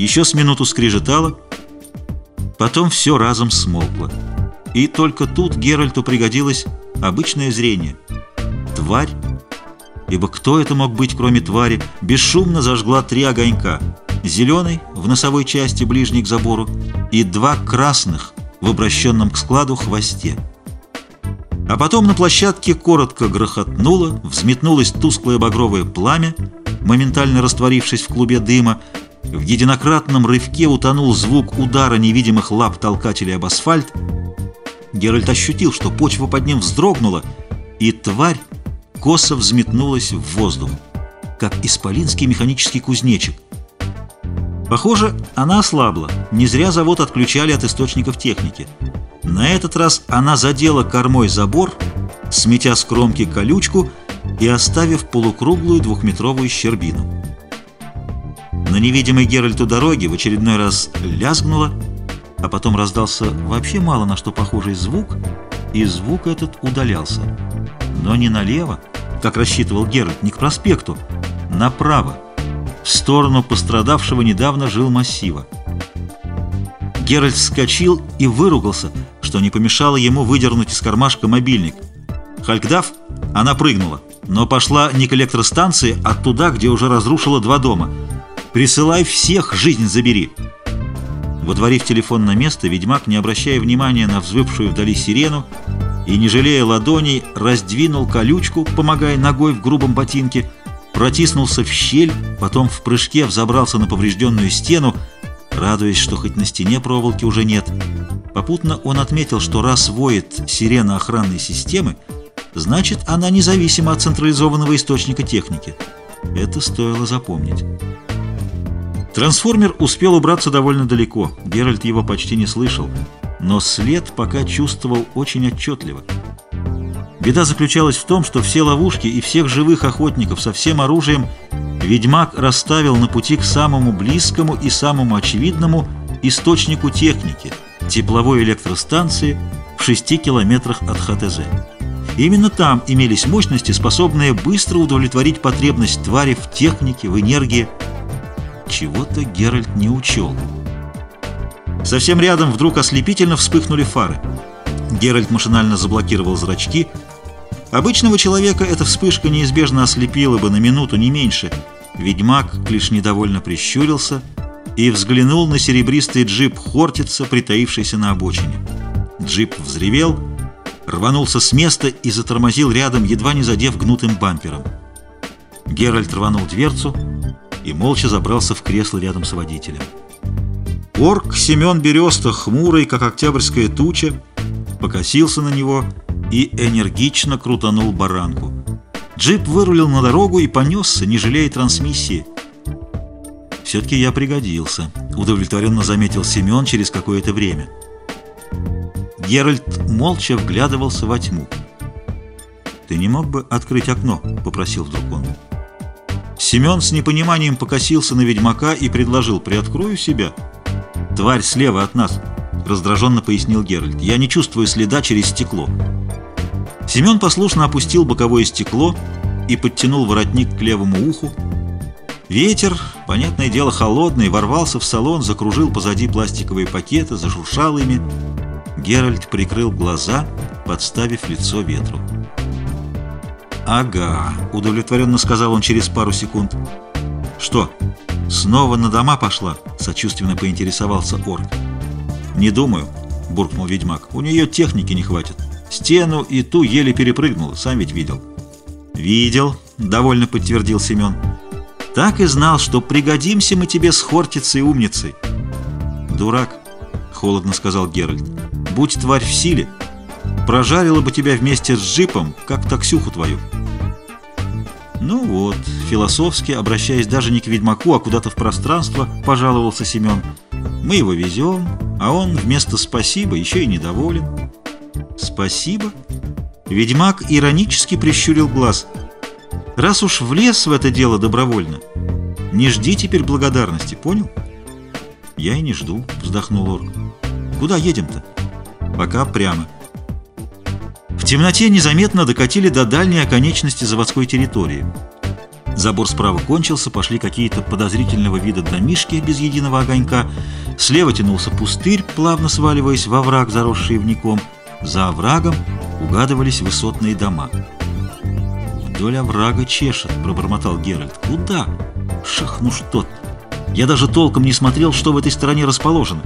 Еще с минуту скрежетало, потом все разом смолкло. И только тут Геральту пригодилось обычное зрение. Тварь, ибо кто это мог быть, кроме твари, бесшумно зажгла три огонька. Зеленый в носовой части, ближней к забору, и два красных в обращенном к складу хвосте. А потом на площадке коротко грохотнуло, взметнулось тусклое багровое пламя, моментально растворившись в клубе дыма, в единократном рывке утонул звук удара невидимых лап толкателей об асфальт. Геральт ощутил, что почва под ним вздрогнула, и тварь косо взметнулась в воздух, как исполинский механический кузнечик. Похоже, она ослабла. Не зря завод отключали от источников техники. На этот раз она задела кормой забор, сметя с кромки колючку и оставив полукруглую двухметровую щербину. На невидимой Геральту дороге в очередной раз лязгнуло, а потом раздался вообще мало на что похожий звук, и звук этот удалялся. Но не налево, как рассчитывал Геральт, не к проспекту, направо, в сторону пострадавшего недавно жил массива. Геральт вскочил и выругался, что не помешало ему выдернуть из кармашка мобильник. Халькдав, она прыгнула, но пошла не к электростанции, а туда, где уже разрушила два дома. «Присылай всех, жизнь забери!» Водворив телефон на место, ведьмак, не обращая внимания на взвывшую вдали сирену и, не жалея ладоней, раздвинул колючку, помогая ногой в грубом ботинке, протиснулся в щель, потом в прыжке взобрался на поврежденную стену, радуясь, что хоть на стене проволоки уже нет. Попутно он отметил, что раз воет сирена охранной системы, значит, она независима от централизованного источника техники. Это стоило запомнить. Трансформер успел убраться довольно далеко, Геральт его почти не слышал, но след пока чувствовал очень отчетливо. Беда заключалась в том, что все ловушки и всех живых охотников со всем оружием ведьмак расставил на пути к самому близкому и самому очевидному источнику техники – тепловой электростанции в 6 километрах от ХТЗ. Именно там имелись мощности, способные быстро удовлетворить потребность твари в технике, в энергии. Чего-то Геральт не учел. Совсем рядом вдруг ослепительно вспыхнули фары. Геральт машинально заблокировал зрачки – Обычного человека эта вспышка неизбежно ослепила бы на минуту, не меньше. Ведьмак лишь недовольно прищурился и взглянул на серебристый джип Хортица, притаившийся на обочине. Джип взревел, рванулся с места и затормозил рядом, едва не задев гнутым бампером. Геральт рванул дверцу и молча забрался в кресло рядом с водителем. Орк Семен Береста, хмурый, как октябрьская туча, покосился на него и энергично крутанул баранку. Джип вырулил на дорогу и понесся, не жалея трансмиссии. «Все-таки я пригодился», — удовлетворенно заметил Семен через какое-то время. Геральт молча вглядывался во тьму. «Ты не мог бы открыть окно?» — попросил вдруг он. Семен с непониманием покосился на ведьмака и предложил «Приоткрою себя». «Тварь слева от нас», — раздраженно пояснил Геральт. «Я не чувствую следа через стекло». Семен послушно опустил боковое стекло и подтянул воротник к левому уху. Ветер, понятное дело холодный, ворвался в салон, закружил позади пластиковые пакеты, зашуршал ими. Геральт прикрыл глаза, подставив лицо ветру. «Ага», — удовлетворенно сказал он через пару секунд. «Что, снова на дома пошла?» — сочувственно поинтересовался орк. «Не думаю», — буркнул ведьмак. «У нее техники не хватит». Стену и ту еле перепрыгнул, сам ведь видел. «Видел», — довольно подтвердил Семен. «Так и знал, что пригодимся мы тебе с Хортицей умницей». «Дурак», — холодно сказал Геральт. «Будь тварь в силе, прожарила бы тебя вместе с джипом, как таксюху твою». «Ну вот», — философски, обращаясь даже не к ведьмаку, а куда-то в пространство, пожаловался Семен. «Мы его везем, а он вместо «спасибо» еще и недоволен». «Спасибо». Ведьмак иронически прищурил глаз. «Раз уж влез в это дело добровольно, не жди теперь благодарности, понял?» «Я и не жду», — вздохнул Орк. «Куда едем-то?» «Пока прямо». Темноте незаметно докатили до дальней оконечности заводской территории. Забор справа кончился, пошли какие-то подозрительного вида домишки без единого огонька. Слева тянулся пустырь, плавно сваливаясь во враг, заросший вником. За оврагом угадывались высотные дома. «Вдоль оврага чешет», — пробормотал Геральт. «Куда?» «Шах, ну что!» Я даже толком не смотрел, что в этой стороне расположено.